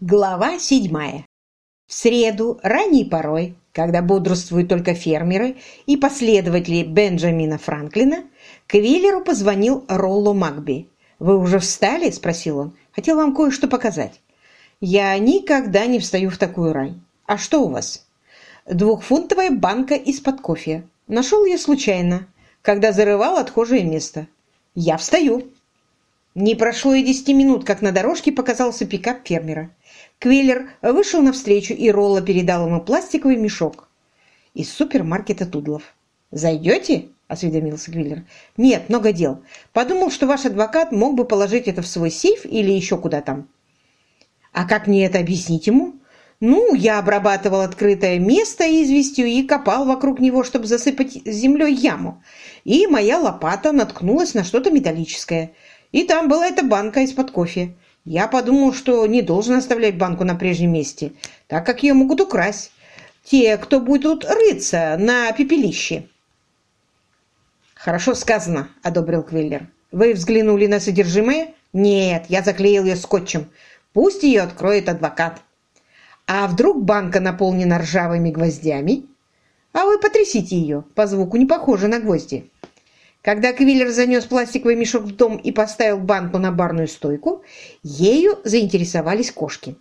Глава седьмая. В среду, ранней порой, когда бодрствуют только фермеры и последователи Бенджамина Франклина, к Виллеру позвонил Ролло Макби. «Вы уже встали?» – спросил он. «Хотел вам кое-что показать». «Я никогда не встаю в такую рань. А что у вас?» «Двухфунтовая банка из-под кофе. Нашел ее случайно, когда зарывал отхожее место. Я встаю». Не прошло и десяти минут, как на дорожке показался пикап фермера. Квиллер вышел навстречу, и Ролла передал ему пластиковый мешок из супермаркета Тудлов. «Зайдете?» – осведомился Квиллер. «Нет, много дел. Подумал, что ваш адвокат мог бы положить это в свой сейф или еще куда там». «А как мне это объяснить ему?» «Ну, я обрабатывал открытое место известью и копал вокруг него, чтобы засыпать землей яму. И моя лопата наткнулась на что-то металлическое. И там была эта банка из-под кофе. Я подумал, что не должен оставлять банку на прежнем месте, так как ее могут украсть. Те, кто будут рыться на пепелище. «Хорошо сказано», — одобрил Квиллер. «Вы взглянули на содержимое?» «Нет, я заклеил ее скотчем. Пусть ее откроет адвокат». «А вдруг банка наполнена ржавыми гвоздями?» «А вы потрясите ее. По звуку не похоже на гвозди». Когда Квиллер занес пластиковый мешок в дом и поставил банку на барную стойку, ею заинтересовались кошки.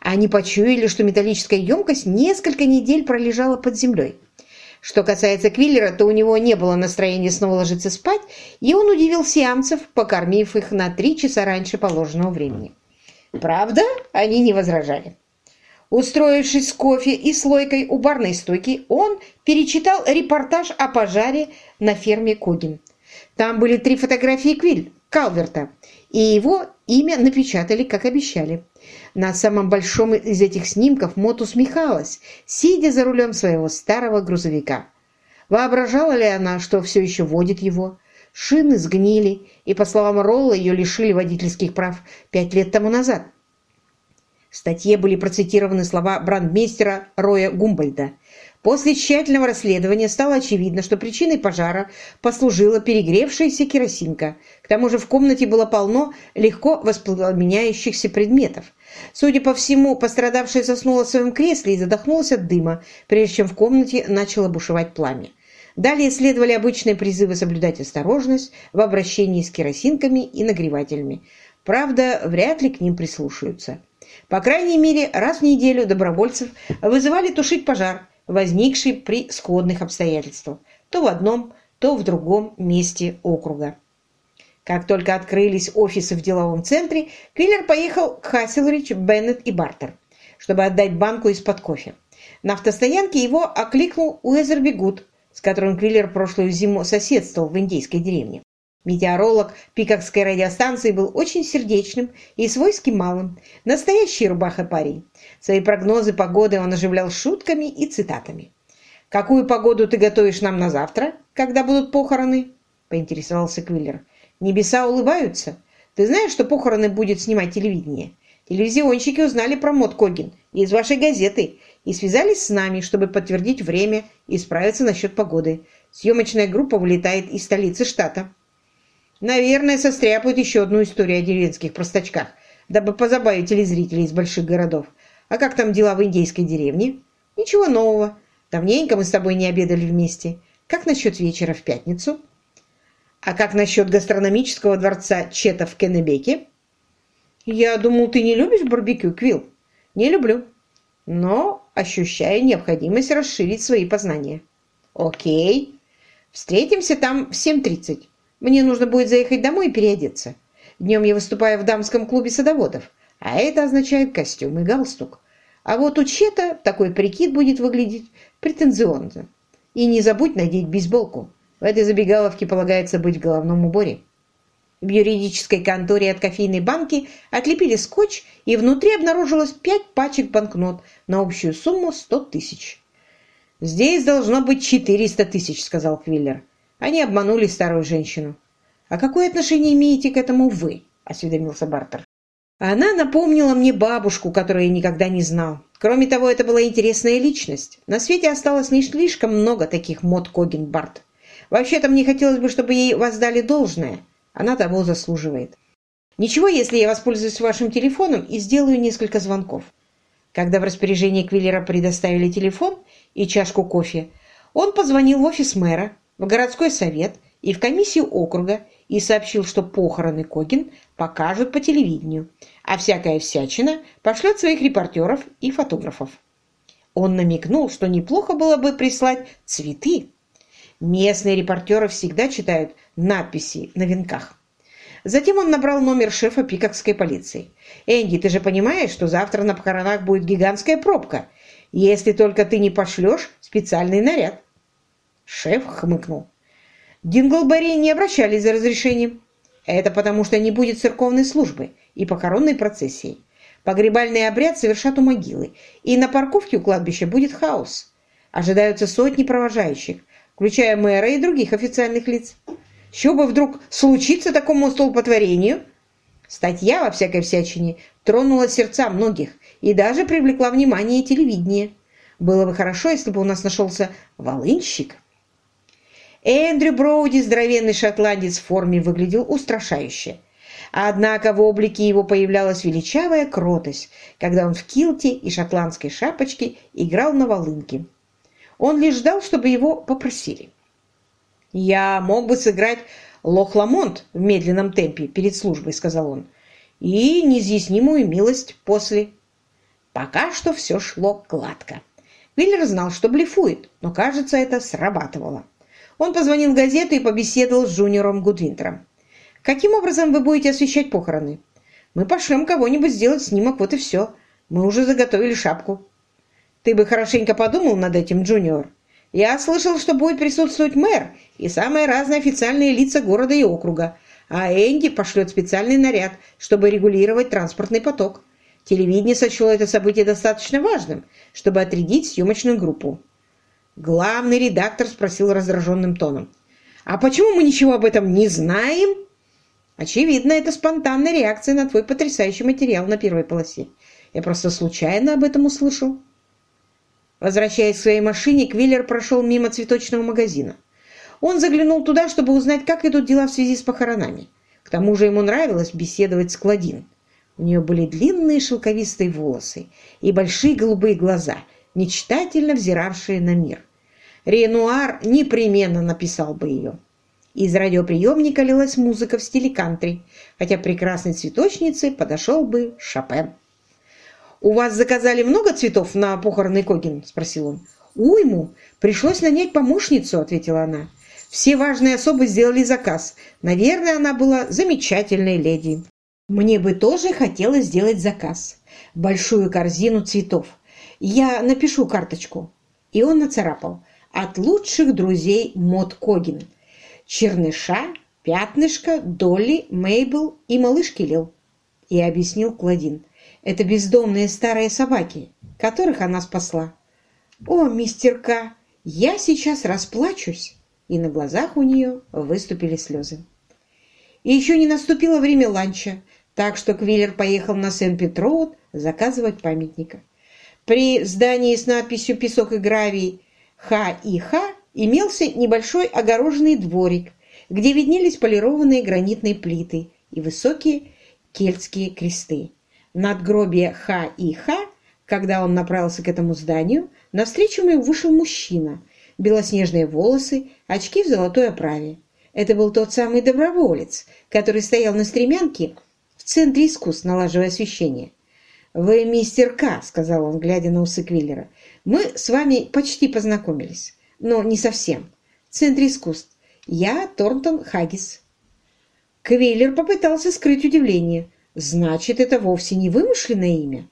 Они почуяли, что металлическая емкость несколько недель пролежала под землей. Что касается Квиллера, то у него не было настроения снова ложиться спать, и он удивил сиамцев, покормив их на три часа раньше положенного времени. Правда, они не возражали. Устроившись с кофе и слойкой у барной стойки, он перечитал репортаж о пожаре на ферме Когин. Там были три фотографии Квиль, Калверта, и его имя напечатали, как обещали. На самом большом из этих снимков Мот усмехалась, сидя за рулем своего старого грузовика. Воображала ли она, что все еще водит его? Шины сгнили, и, по словам Ролла, ее лишили водительских прав пять лет тому назад. В статье были процитированы слова брандмейстера Роя Гумбольда – После тщательного расследования стало очевидно, что причиной пожара послужила перегревшаяся керосинка. К тому же в комнате было полно легко воспламеняющихся предметов. Судя по всему, пострадавшая заснула в своем кресле и задохнулась от дыма, прежде чем в комнате начало бушевать пламя. Далее следовали обычные призывы соблюдать осторожность в обращении с керосинками и нагревателями. Правда, вряд ли к ним прислушаются. По крайней мере, раз в неделю добровольцев вызывали тушить пожар, возникший при сходных обстоятельствах, то в одном, то в другом месте округа. Как только открылись офисы в деловом центре, Квиллер поехал к Хасселрич, Беннет и Бартер, чтобы отдать банку из-под кофе. На автостоянке его окликнул Уэзерби Гуд, с которым Квиллер прошлую зиму соседствовал в индейской деревне. Метеоролог Пикокской радиостанции был очень сердечным и свойски малым, настоящий рубаха парень. Свои прогнозы погоды он оживлял шутками и цитатами. «Какую погоду ты готовишь нам на завтра, когда будут похороны?» – поинтересовался Квиллер. «Небеса улыбаются. Ты знаешь, что похороны будет снимать телевидение? Телевизионщики узнали про Мот Когин из вашей газеты и связались с нами, чтобы подтвердить время и справиться насчет погоды. Съемочная группа вылетает из столицы штата». Наверное, состряпают еще одну историю о деревенских простачках, дабы позабавить телезрителей из больших городов. А как там дела в индейской деревне? Ничего нового. Давненько мы с тобой не обедали вместе. Как насчет вечера в пятницу? А как насчет гастрономического дворца Чета в Кеннебеке? Я думал, ты не любишь барбекю, Квилл? Не люблю. Но ощущаю необходимость расширить свои познания. Окей. Встретимся там в 7.30. Мне нужно будет заехать домой и переодеться. Днем я выступаю в дамском клубе садоводов, а это означает костюм и галстук. А вот у Чета такой прикид будет выглядеть претензионно. И не забудь надеть бейсболку. В этой забегаловке полагается быть в головном уборе. В юридической конторе от кофейной банки отлепили скотч, и внутри обнаружилось пять пачек банкнот на общую сумму 100 тысяч. «Здесь должно быть 400 тысяч», — сказал Квиллер. Они обманули старую женщину. «А какое отношение имеете к этому вы?» – осведомился Бартер. Она напомнила мне бабушку, которую я никогда не знал. Кроме того, это была интересная личность. На свете осталось не слишком много таких мод Когин Барт. Вообще-то мне хотелось бы, чтобы ей воздали должное. Она того заслуживает. Ничего, если я воспользуюсь вашим телефоном и сделаю несколько звонков. Когда в распоряжение Квиллера предоставили телефон и чашку кофе, он позвонил в офис мэра, в городской совет и в комиссию округа и сообщил, что похороны Когин покажут по телевидению, а всякая всячина пошлет своих репортеров и фотографов. Он намекнул, что неплохо было бы прислать цветы. Местные репортеры всегда читают надписи на венках. Затем он набрал номер шефа пикокской полиции. «Энди, ты же понимаешь, что завтра на похоронах будет гигантская пробка, если только ты не пошлешь специальный наряд». Шеф хмыкнул. Динглберри не обращались за разрешением. Это потому, что не будет церковной службы и похоронной процессии. Погребальный обряд совершат у могилы, и на парковке у кладбища будет хаос. Ожидаются сотни провожающих, включая мэра и других официальных лиц. Что бы вдруг случиться такому столпотворению? Статья во всякой всячине тронула сердца многих и даже привлекла внимание телевидения. Было бы хорошо, если бы у нас нашелся волынщик. Эндрю Броуди, здоровенный шотландец в форме, выглядел устрашающе. Однако в облике его появлялась величавая кротость, когда он в килте и шотландской шапочке играл на волынке. Он лишь ждал, чтобы его попросили. «Я мог бы сыграть Лох-Ламонт в медленном темпе перед службой», — сказал он, — «и неизъяснимую милость после». Пока что все шло гладко. Виллер знал, что блефует, но, кажется, это срабатывало. Он позвонил в газету и побеседовал с Джуниором Гудвинтером. «Каким образом вы будете освещать похороны?» «Мы пошлем кого-нибудь сделать снимок, вот и все. Мы уже заготовили шапку». «Ты бы хорошенько подумал над этим, Джуниор. Я слышал, что будет присутствовать мэр и самые разные официальные лица города и округа, а Энди пошлет специальный наряд, чтобы регулировать транспортный поток. Телевидение сочло это событие достаточно важным, чтобы отрядить съемочную группу. Главный редактор спросил раздраженным тоном. «А почему мы ничего об этом не знаем?» «Очевидно, это спонтанная реакция на твой потрясающий материал на первой полосе. Я просто случайно об этом услышал». Возвращаясь к своей машине, Квиллер прошел мимо цветочного магазина. Он заглянул туда, чтобы узнать, как идут дела в связи с похоронами. К тому же ему нравилось беседовать с Кладин. У нее были длинные шелковистые волосы и большие голубые глаза, мечтательно взиравшие на мир. Ренуар непременно написал бы ее. Из радиоприемника лилась музыка в стиле кантри, хотя прекрасной цветочнице подошел бы Шопен. «У вас заказали много цветов на похороны Когин?» – спросил он. «Уйму. Пришлось нанять помощницу», – ответила она. «Все важные особы сделали заказ. Наверное, она была замечательной леди». «Мне бы тоже хотелось сделать заказ. Большую корзину цветов. Я напишу карточку». И он нацарапал. «От лучших друзей Мод Когин. Черныша, Пятнышко, Долли, Мейбл и малышки Лил». И объяснил Кладин. Это бездомные старые собаки, которых она спасла. «О, мистер К, я сейчас расплачусь!» И на глазах у нее выступили слезы. И еще не наступило время ланча, так что Квиллер поехал на Сент-Петроуд заказывать памятника. При здании с надписью «Песок и гравий» Х и Х имелся небольшой огороженный дворик, где виднелись полированные гранитные плиты и высокие кельтские кресты надгробие Ха и Ха, когда он направился к этому зданию, навстречу ему вышел мужчина, белоснежные волосы, очки в золотой оправе. Это был тот самый доброволец, который стоял на стремянке в центре искусств, налаживая освещение. «Вы мистер К», — сказал он, глядя на усы Квиллера. «Мы с вами почти познакомились, но не совсем. В центре искусств. Я Торнтон Хаггис». Квиллер попытался скрыть удивление — Значит, это вовсе не вымышленное имя.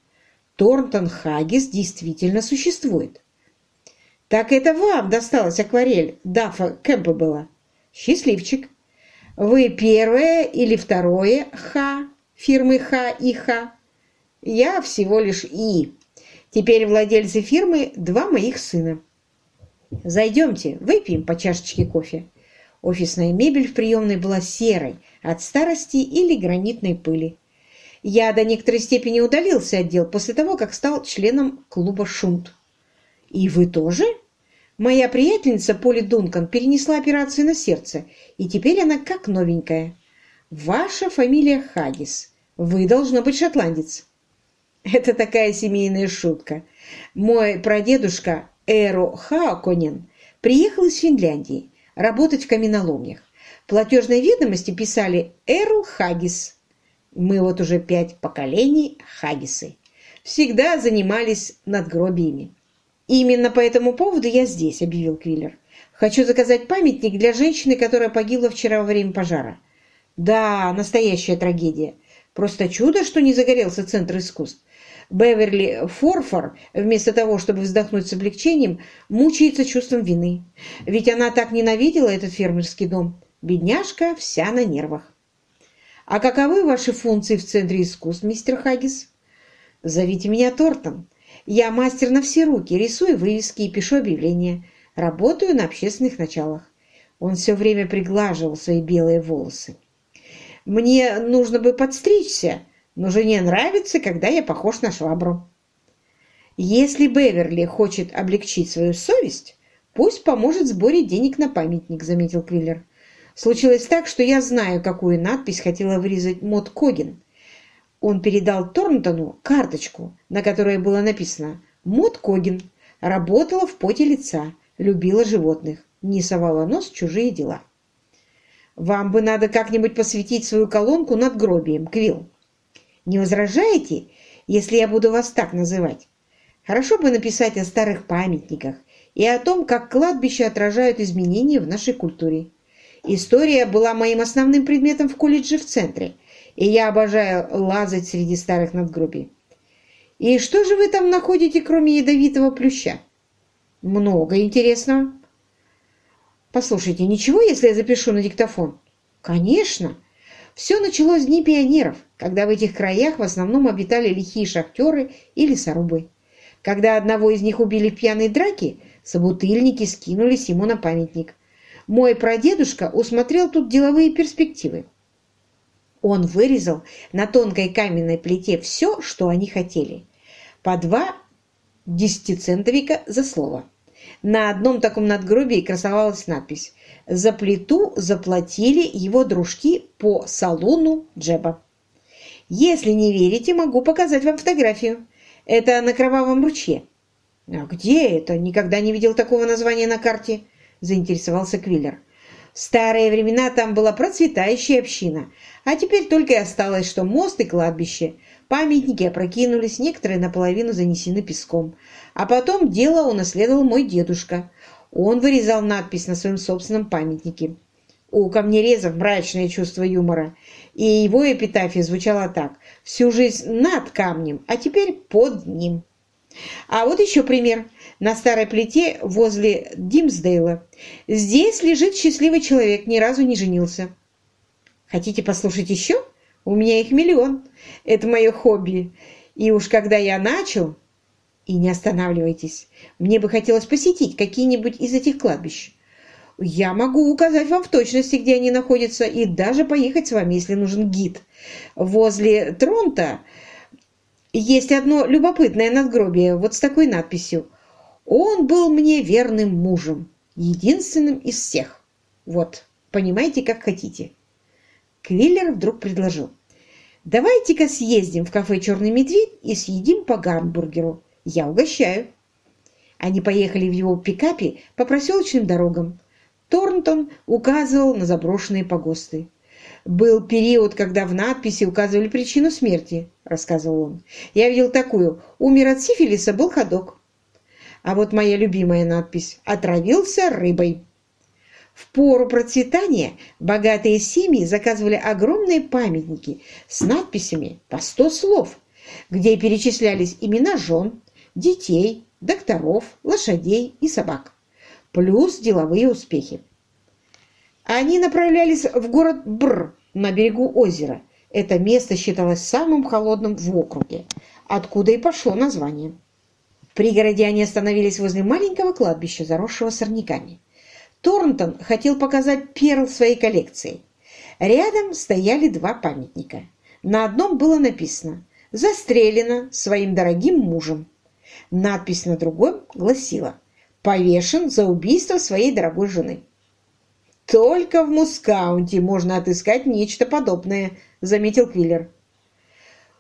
Торнтон Хаггис действительно существует. Так это вам досталась акварель Даффа Кэмпбелла. Счастливчик. Вы первое или второе Х фирмы Х и Х? Я всего лишь И. Теперь владельцы фирмы два моих сына. Зайдемте, выпьем по чашечке кофе. Офисная мебель в приемной была серой от старости или гранитной пыли. Я до некоторой степени удалился от дел после того, как стал членом клуба «Шунт». «И вы тоже?» Моя приятельница Поли Дункан перенесла операцию на сердце, и теперь она как новенькая. Ваша фамилия Хагис. Вы, должно быть, шотландец. Это такая семейная шутка. Мой прадедушка Эро Хааконен приехал из Финляндии работать в каменоломнях. В платежной ведомости писали «Эрл Хагис». Мы вот уже пять поколений Хагисы. Всегда занимались надгробиями. «Именно по этому поводу я здесь», — объявил Квиллер. «Хочу заказать памятник для женщины, которая погибла вчера во время пожара». «Да, настоящая трагедия. Просто чудо, что не загорелся Центр искусств. Беверли Форфор, вместо того, чтобы вздохнуть с облегчением, мучается чувством вины. Ведь она так ненавидела этот фермерский дом. Бедняжка вся на нервах. «А каковы ваши функции в Центре искусств, мистер Хаггис?» «Зовите меня Тортон. Я мастер на все руки, рисую вывески и пишу объявления. Работаю на общественных началах». Он все время приглаживал свои белые волосы. «Мне нужно бы подстричься, но жене нравится, когда я похож на швабру». «Если Беверли хочет облегчить свою совесть, пусть поможет сборе денег на памятник», — заметил Квиллер. «Случилось так, что я знаю, какую надпись хотела вырезать Мот Когин. Он передал Торнтону карточку, на которой было написано «Мот Когин. Работала в поте лица, любила животных, не совала нос в чужие дела». «Вам бы надо как-нибудь посвятить свою колонку над гробием, Квилл. Не возражаете, если я буду вас так называть? Хорошо бы написать о старых памятниках и о том, как кладбища отражают изменения в нашей культуре. История была моим основным предметом в колледже в центре – и я обожаю лазать среди старых надгробий. И что же вы там находите, кроме ядовитого плюща? Много интересного. Послушайте, ничего, если я запишу на диктофон? Конечно. Все началось с Дни пионеров, когда в этих краях в основном обитали лихие шахтеры и лесорубы. Когда одного из них убили в пьяной драке, собутыльники скинулись ему на памятник. Мой прадедушка усмотрел тут деловые перспективы. Он вырезал на тонкой каменной плите все, что они хотели. По два десятицентовика за слово. На одном таком надгробии красовалась надпись «За плиту заплатили его дружки по салону Джеба». Если не верите, могу показать вам фотографию. Это на Кровавом ручье. «А где это? Никогда не видел такого названия на карте», – заинтересовался Квиллер. В старые времена там была процветающая община, а теперь только и осталось, что мост и кладбище. Памятники опрокинулись, некоторые наполовину занесены песком. А потом дело унаследовал мой дедушка. Он вырезал надпись на своем собственном памятнике. У камнерезов мрачное чувство юмора, и его эпитафия звучала так «Всю жизнь над камнем, а теперь под ним». А вот еще пример на старой плите возле Димсдейла. Здесь лежит счастливый человек, ни разу не женился. Хотите послушать еще? У меня их миллион. Это мое хобби. И уж когда я начал... И не останавливайтесь. Мне бы хотелось посетить какие-нибудь из этих кладбищ. Я могу указать вам в точности, где они находятся, и даже поехать с вами, если нужен гид. Возле Тронта есть одно любопытное надгробие, вот с такой надписью он был мне верным мужем, единственным из всех. Вот, понимаете, как хотите. Квиллер вдруг предложил. Давайте-ка съездим в кафе «Черный медведь» и съедим по гамбургеру. Я угощаю. Они поехали в его пикапе по проселочным дорогам. Торнтон указывал на заброшенные погосты. «Был период, когда в надписи указывали причину смерти», — рассказывал он. «Я видел такую. Умер от сифилиса, был ходок. А вот моя любимая надпись «Отравился рыбой». В пору процветания богатые семьи заказывали огромные памятники с надписями по сто слов, где перечислялись имена жен, детей, докторов, лошадей и собак, плюс деловые успехи. Они направлялись в город Бр на берегу озера. Это место считалось самым холодным в округе, откуда и пошло название пригороде они остановились возле маленького кладбища, заросшего сорняками. Торнтон хотел показать перл своей коллекции. Рядом стояли два памятника. На одном было написано «Застрелено своим дорогим мужем». Надпись на другом гласила «Повешен за убийство своей дорогой жены». «Только в Мускаунте можно отыскать нечто подобное», — заметил Квиллер.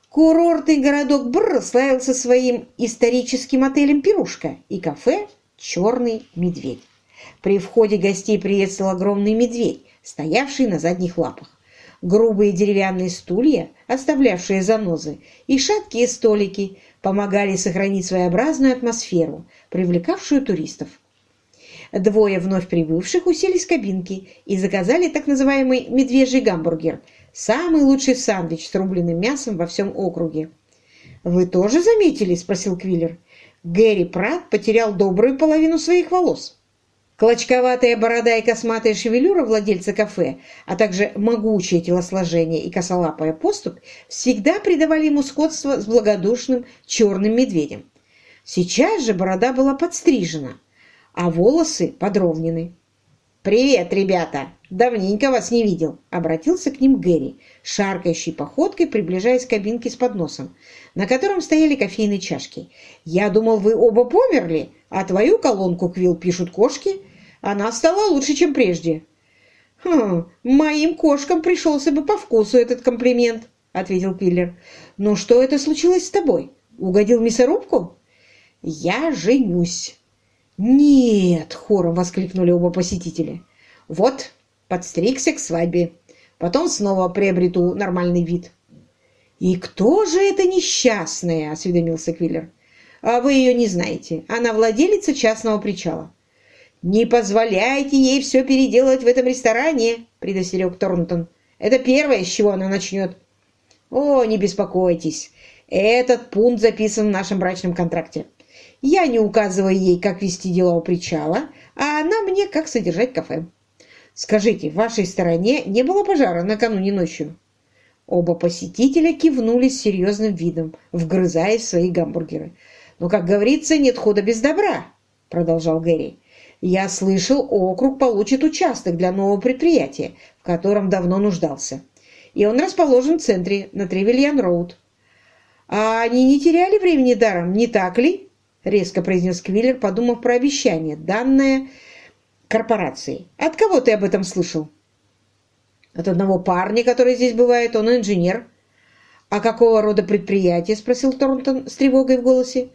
Курортный городок Бр славился своим историческим отелем «Пирушка» и кафе «Черный медведь». При входе гостей приветствовал огромный медведь, стоявший на задних лапах. Грубые деревянные стулья, оставлявшие занозы, и шаткие столики помогали сохранить своеобразную атмосферу, привлекавшую туристов. Двое вновь прибывших уселись в кабинки и заказали так называемый «медвежий гамбургер» – самый лучший сандвич с рубленым мясом во всем округе. «Вы тоже заметили?» – спросил Квиллер. Гэри Пратт потерял добрую половину своих волос. Клочковатая борода и косматая шевелюра владельца кафе, а также могучее телосложение и косолапая поступь всегда придавали ему сходство с благодушным черным медведем. Сейчас же борода была подстрижена, а волосы подровнены. «Привет, ребята! Давненько вас не видел!» — обратился к ним Гэри, шаркающей походкой приближаясь к кабинке с подносом, на котором стояли кофейные чашки. «Я думал, вы оба померли, а твою колонку, Квилл, пишут кошки. Она стала лучше, чем прежде». «Хм, моим кошкам пришелся бы по вкусу этот комплимент», — ответил Квиллер. «Но что это случилось с тобой? Угодил мясорубку?» «Я женюсь». «Нет!» — хором воскликнули оба посетителя. «Вот, подстригся к свадьбе. Потом снова приобрету нормальный вид». «И кто же эта несчастная?» — осведомился Квиллер. «А вы ее не знаете. Она владелица частного причала». «Не позволяйте ей все переделать в этом ресторане», — предостерег Торнтон. «Это первое, с чего она начнет». «О, не беспокойтесь. Этот пункт записан в нашем брачном контракте. Я не указываю ей, как вести дела у причала, а она мне, как содержать кафе. Скажите, в вашей стороне не было пожара накануне ночью?» Оба посетителя кивнули с серьезным видом, вгрызаясь в свои гамбургеры. «Но, как говорится, нет худа без добра», — продолжал Гэри. «Я слышал, округ получит участок для нового предприятия, в котором давно нуждался. И он расположен в центре, на Тревельян-Роуд. А они не теряли времени даром, не так ли?» резко произнес Квиллер, подумав про обещание, данное корпорации. «От кого ты об этом слышал?» «От одного парня, который здесь бывает. Он инженер». «А какого рода предприятие?» – спросил Торнтон с тревогой в голосе.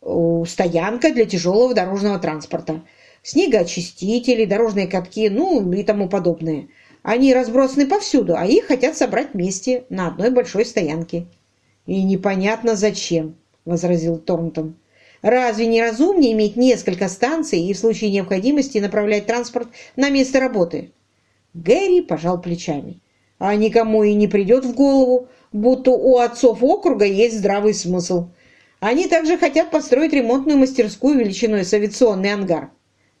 «Стоянка для тяжелого дорожного транспорта. Снегоочистители, дорожные катки, ну и тому подобное. Они разбросаны повсюду, а их хотят собрать вместе на одной большой стоянке». «И непонятно зачем», – возразил Торнтон. Разве не разумнее иметь несколько станций и в случае необходимости направлять транспорт на место работы? Гэри пожал плечами. А никому и не придет в голову, будто у отцов округа есть здравый смысл. Они также хотят построить ремонтную мастерскую величиной с авиационный ангар.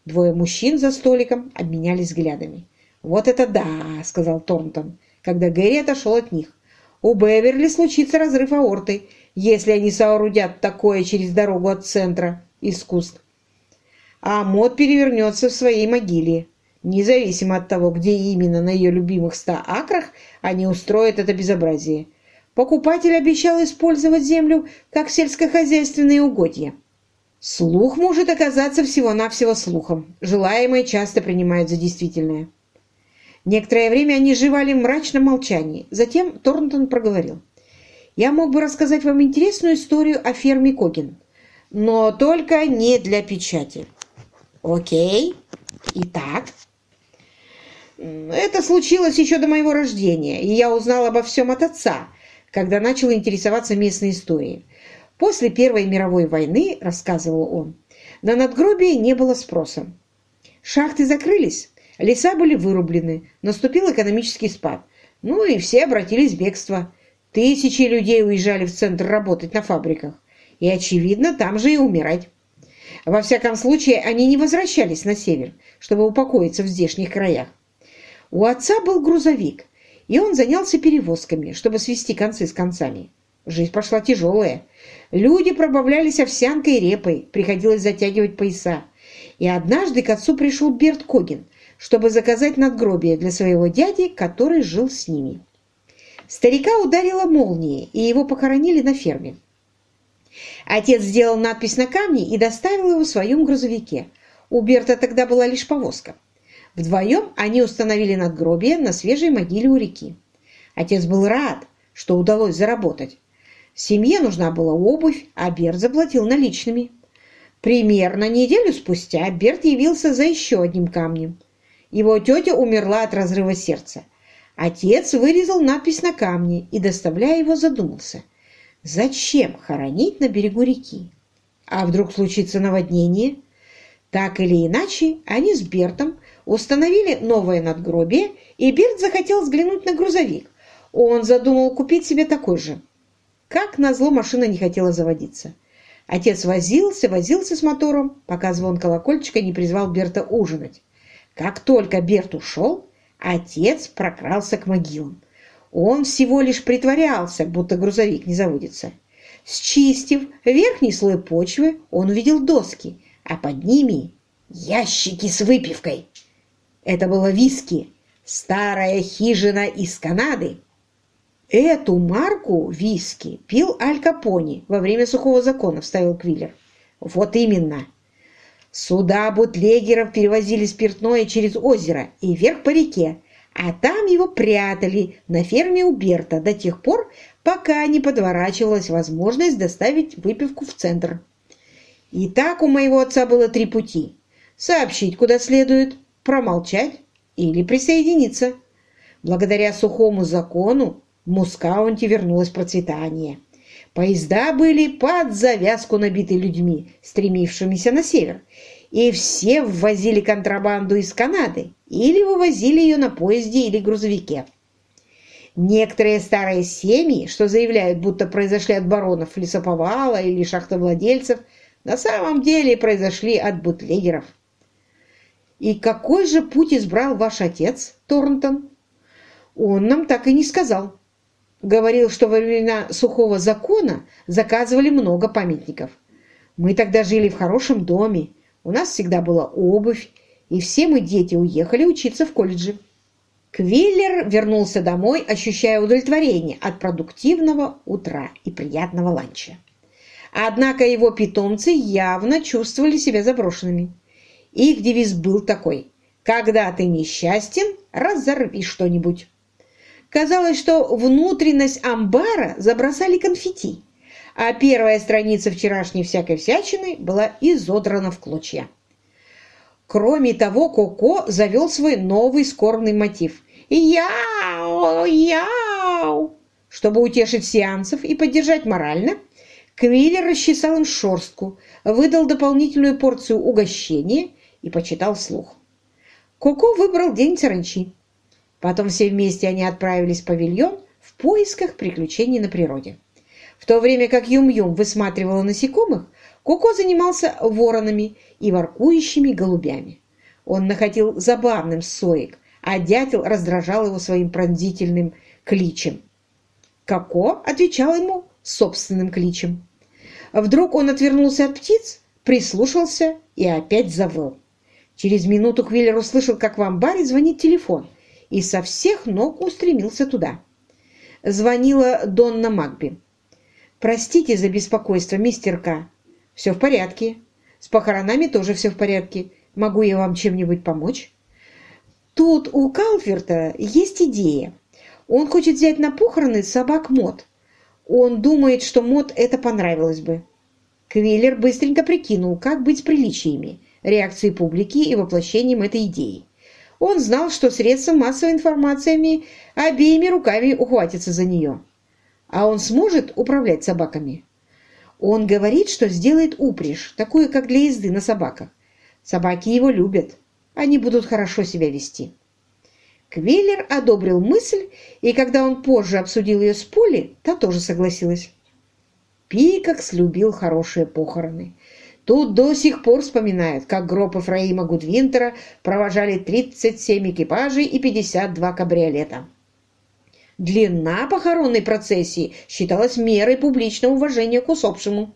Двое мужчин за столиком обменялись взглядами. «Вот это да!» — сказал Торнтон, когда Гэри отошел от них. «У Беверли случится разрыв аорты, если они соорудят такое через дорогу от центра искусств. А мод перевернется в своей могиле. Независимо от того, где именно на ее любимых ста акрах они устроят это безобразие. Покупатель обещал использовать землю как сельскохозяйственные угодья. Слух может оказаться всего-навсего слухом. Желаемое часто принимают за действительное. Некоторое время они жевали в мрачном молчании. Затем Торнтон проговорил. Я мог бы рассказать вам интересную историю о ферме Когин, но только не для печати. Окей. Итак, это случилось еще до моего рождения, и я узнал обо всем от отца, когда начал интересоваться местной историей. После Первой мировой войны, рассказывал он, на надгробие не было спроса. Шахты закрылись, леса были вырублены, наступил экономический спад. Ну и все обратились в бегство. Тысячи людей уезжали в центр работать на фабриках. И, очевидно, там же и умирать. Во всяком случае, они не возвращались на север, чтобы упокоиться в здешних краях. У отца был грузовик, и он занялся перевозками, чтобы свести концы с концами. Жизнь пошла тяжелая. Люди пробавлялись овсянкой и репой, приходилось затягивать пояса. И однажды к отцу пришел Берт Когин, чтобы заказать надгробие для своего дяди, который жил с ними. Старика ударила молния, и его похоронили на ферме. Отец сделал надпись на камне и доставил его в своем грузовике. У Берта тогда была лишь повозка. Вдвоем они установили надгробие на свежей могиле у реки. Отец был рад, что удалось заработать. Семье нужна была обувь, а Берт заплатил наличными. Примерно неделю спустя Берт явился за еще одним камнем. Его тетя умерла от разрыва сердца. Отец вырезал надпись на камне и, доставляя его, задумался. Зачем хоронить на берегу реки? А вдруг случится наводнение? Так или иначе, они с Бертом установили новое надгробие, и Берт захотел взглянуть на грузовик. Он задумал купить себе такой же. Как назло, машина не хотела заводиться. Отец возился, возился с мотором, пока звон колокольчика не призвал Берта ужинать. Как только Берт ушел, отец прокрался к могилам. Он всего лишь притворялся, будто грузовик не заводится. Счистив верхний слой почвы, он увидел доски, а под ними ящики с выпивкой. Это было виски, старая хижина из Канады. Эту марку виски пил Аль Капони во время сухого закона, вставил Квиллер. Вот именно. Суда бутлегеров перевозили спиртное через озеро и вверх по реке, а там его прятали на ферме у Берта до тех пор, пока не подворачивалась возможность доставить выпивку в центр. И так у моего отца было три пути. Сообщить куда следует, промолчать или присоединиться. Благодаря сухому закону в Мускаунте вернулось процветание. Поезда были под завязку набиты людьми, стремившимися на север, и все ввозили контрабанду из Канады или вывозили ее на поезде или грузовике. Некоторые старые семьи, что заявляют, будто произошли от баронов лесоповала или шахтовладельцев, на самом деле произошли от бутлегеров. «И какой же путь избрал ваш отец, Торнтон?» «Он нам так и не сказал. Говорил, что во времена сухого закона заказывали много памятников. Мы тогда жили в хорошем доме, у нас всегда была обувь, и все мы, дети, уехали учиться в колледже». Квиллер вернулся домой, ощущая удовлетворение от продуктивного утра и приятного ланча. Однако его питомцы явно чувствовали себя заброшенными. Их девиз был такой «Когда ты несчастен, разорви что-нибудь». Казалось, что внутренность амбара забросали конфетти, а первая страница вчерашней всякой всячины была изодрана в клочья. Кроме того, Коко завел свой новый скорбный мотив «Яу! Яу!». Чтобы утешить сеансов и поддержать морально, Квиллер расчесал им шорстку, выдал дополнительную порцию угощения и почитал вслух. Коко выбрал день саранчи. Потом все вместе они отправились в павильон в поисках приключений на природе. В то время как Юм-Юм высматривала насекомых, Коко занимался воронами и воркующими голубями. Он находил забавным соек, а дятел раздражал его своим пронзительным кличем. Коко отвечал ему собственным кличем. Вдруг он отвернулся от птиц, прислушался и опять завыл. Через минуту Квиллер услышал, как в амбаре звонит телефон, и со всех ног устремился туда. Звонила Донна Макби. «Простите за беспокойство, мистер К. Все в порядке. С похоронами тоже все в порядке. Могу я вам чем-нибудь помочь?» «Тут у Калферта есть идея. Он хочет взять на похороны собак Мод. Он думает, что Мод это понравилось бы». Квиллер быстренько прикинул, как быть с приличиями реакции публики и воплощением этой идеи. Он знал, что средства массовой информации обеими руками ухватятся за нее. А он сможет управлять собаками? Он говорит, что сделает упряжь, такую, как для езды на собаках. Собаки его любят. Они будут хорошо себя вести. Квиллер одобрил мысль, и когда он позже обсудил ее с Поли, та тоже согласилась. Пикакс любил хорошие похороны. Тут до сих пор вспоминают, как гроб Ефраима Гудвинтера провожали 37 экипажей и 52 кабриолета. Длина похоронной процессии считалась мерой публичного уважения к усопшему.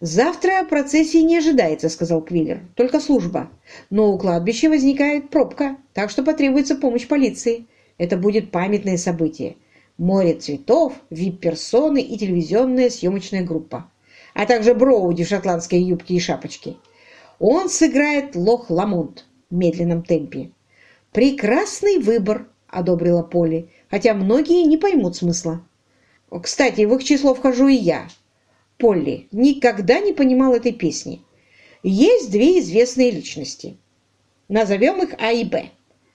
«Завтра процессии не ожидается», — сказал Квиллер, — «только служба. Но у кладбища возникает пробка, так что потребуется помощь полиции. Это будет памятное событие. Море цветов, вип-персоны и телевизионная съемочная группа а также Броуди в шотландской юбке и шапочке. Он сыграет Лох Ламонт. медленном темпе. «Прекрасный выбор», — одобрила Полли, хотя многие не поймут смысла. Кстати, в их число вхожу и я. Полли никогда не понимал этой песни. Есть две известные личности. Назовем их А и Б.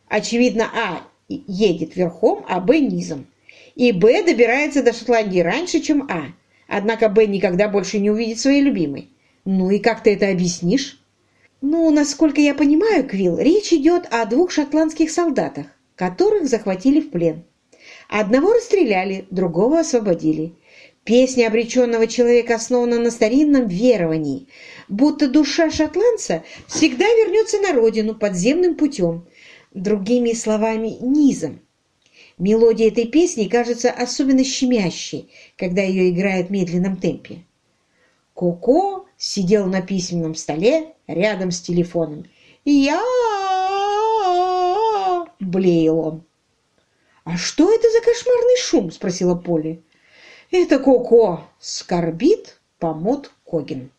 Очевидно, А едет верхом, а Б низом. И Б добирается до Шотландии раньше, чем А. Однако Б никогда больше не увидит своей любимой. Ну и как ты это объяснишь? Ну, насколько я понимаю, Квилл, речь идет о двух шотландских солдатах, которых захватили в плен. Одного расстреляли, другого освободили. Песня обреченного человека основана на старинном веровании, будто душа шотландца всегда вернется на родину подземным путем, другими словами, низом. Мелодия этой песни кажется особенно щемящей, когда ее играют в медленном темпе. Коко сидел на письменном столе рядом с телефоном. «Я!» — блеял он. «А что это за кошмарный шум?» — спросила Полли. «Это Коко!» — скорбит помот Когин.